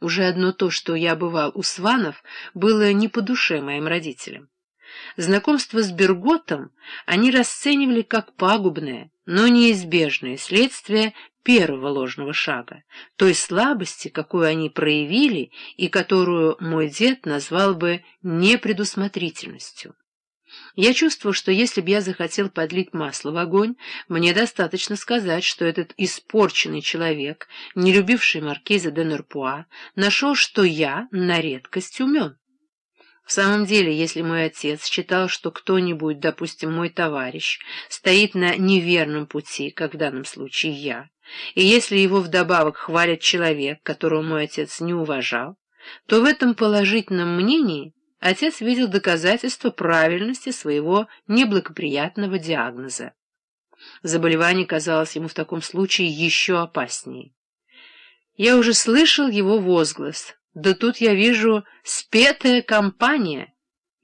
Уже одно то, что я бывал у Сванов, было не по душе моим родителям. Знакомство с Берготом они расценивали как пагубное, но неизбежное следствие первого ложного шага, той слабости, какую они проявили и которую мой дед назвал бы непредусмотрительностью. Я чувствовал, что если бы я захотел подлить масло в огонь, мне достаточно сказать, что этот испорченный человек, не любивший маркиза де Нерпуа, нашел, что я на редкость умен. В самом деле, если мой отец считал, что кто-нибудь, допустим, мой товарищ, стоит на неверном пути, как в данном случае я, и если его вдобавок хвалит человек, которого мой отец не уважал, то в этом положительном мнении отец видел доказательство правильности своего неблагоприятного диагноза. Заболевание казалось ему в таком случае еще опаснее. Я уже слышал его возглас, да тут я вижу спетая компания,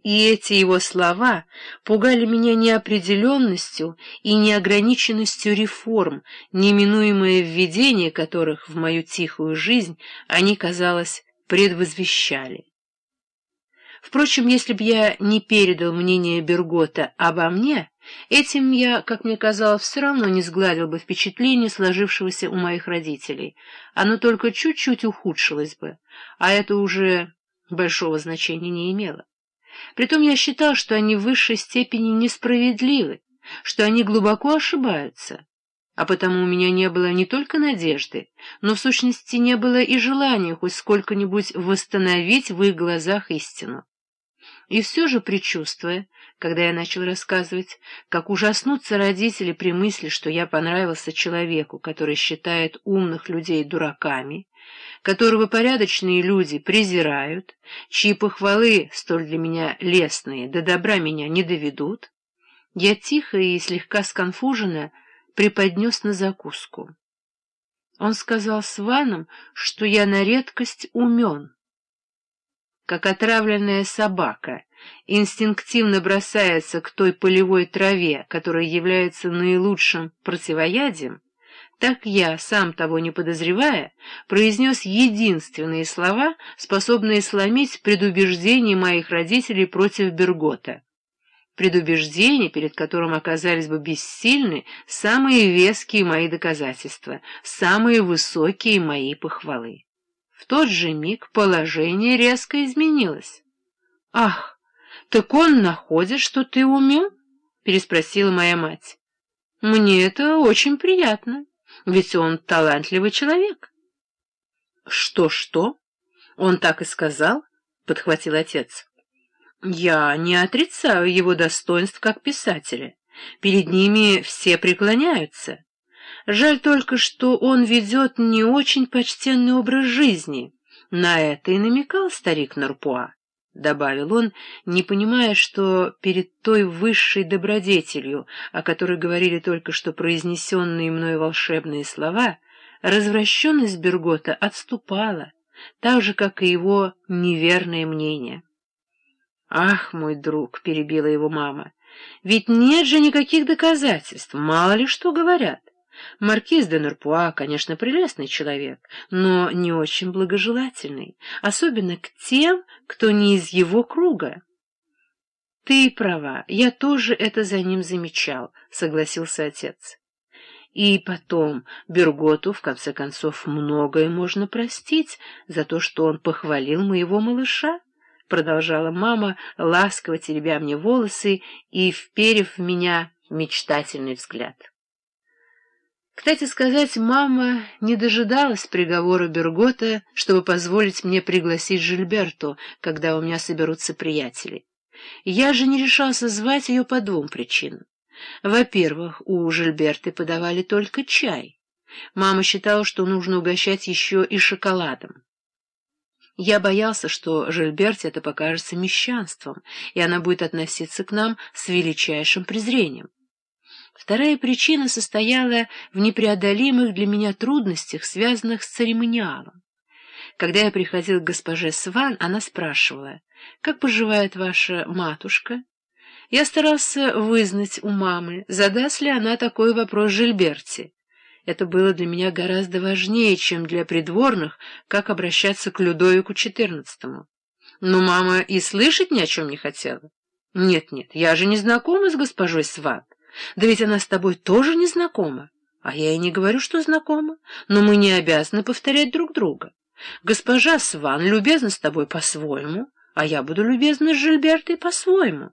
и эти его слова пугали меня неопределенностью и неограниченностью реформ, неминуемое введение которых в мою тихую жизнь они, казалось, предвозвещали. Впрочем, если б я не передал мнение Бергота обо мне, этим я, как мне казалось, все равно не сгладил бы впечатление, сложившегося у моих родителей. Оно только чуть-чуть ухудшилось бы, а это уже большого значения не имело. Притом я считал, что они в высшей степени несправедливы, что они глубоко ошибаются, а потому у меня не было не только надежды, но в сущности не было и желания хоть сколько-нибудь восстановить в их глазах истину. И все же, предчувствуя, когда я начал рассказывать, как ужаснутся родители при мысли, что я понравился человеку, который считает умных людей дураками, которого порядочные люди презирают, чьи похвалы, столь для меня лестные, до добра меня не доведут, я тихо и слегка сконфуженно преподнес на закуску. Он сказал с Ваном, что я на редкость умен как отравленная собака, инстинктивно бросается к той полевой траве, которая является наилучшим противоядием, так я, сам того не подозревая, произнес единственные слова, способные сломить предубеждение моих родителей против Бергота. Предубеждение, перед которым оказались бы бессильны самые веские мои доказательства, самые высокие мои похвалы. В тот же миг положение резко изменилось. — Ах, так он находит, что ты умен? — переспросила моя мать. — Мне это очень приятно, ведь он талантливый человек. — Что-что? Он так и сказал? — подхватил отец. — Я не отрицаю его достоинств как писателя. Перед ними все преклоняются. Жаль только, что он ведет не очень почтенный образ жизни. На это и намекал старик Нурпуа, — добавил он, не понимая, что перед той высшей добродетелью, о которой говорили только что произнесенные мною волшебные слова, развращенность Бергота отступала, так же, как и его неверное мнение. «Ах, мой друг!» — перебила его мама. «Ведь нет же никаких доказательств, мало ли что говорят. Маркиз де Нурпуа, конечно, прелестный человек, но не очень благожелательный, особенно к тем, кто не из его круга. — Ты права, я тоже это за ним замечал, — согласился отец. И потом, Берготу, в конце концов, многое можно простить за то, что он похвалил моего малыша, — продолжала мама, ласково теребя мне волосы и вперев в меня мечтательный взгляд. Кстати сказать, мама не дожидалась приговора Бергота, чтобы позволить мне пригласить Жильберту, когда у меня соберутся приятели. Я же не решался звать ее по двум причинам. Во-первых, у Жильберты подавали только чай. Мама считала, что нужно угощать еще и шоколадом. Я боялся, что Жильберте это покажется мещанством, и она будет относиться к нам с величайшим презрением. Вторая причина состояла в непреодолимых для меня трудностях, связанных с церемониалом. Когда я приходил к госпоже Сван, она спрашивала, «Как поживает ваша матушка?» Я старался вызнать у мамы, задаст ли она такой вопрос Жильберте. Это было для меня гораздо важнее, чем для придворных, как обращаться к Людовику XIV. Но мама и слышать ни о чем не хотела. Нет-нет, я же не знакома с госпожой Сват. Да ведь она с тобой тоже не знакома. А я и не говорю, что знакома, но мы не обязаны повторять друг друга. Госпожа Сван любезна с тобой по-своему, а я буду любезна с Жильбертой по-своему.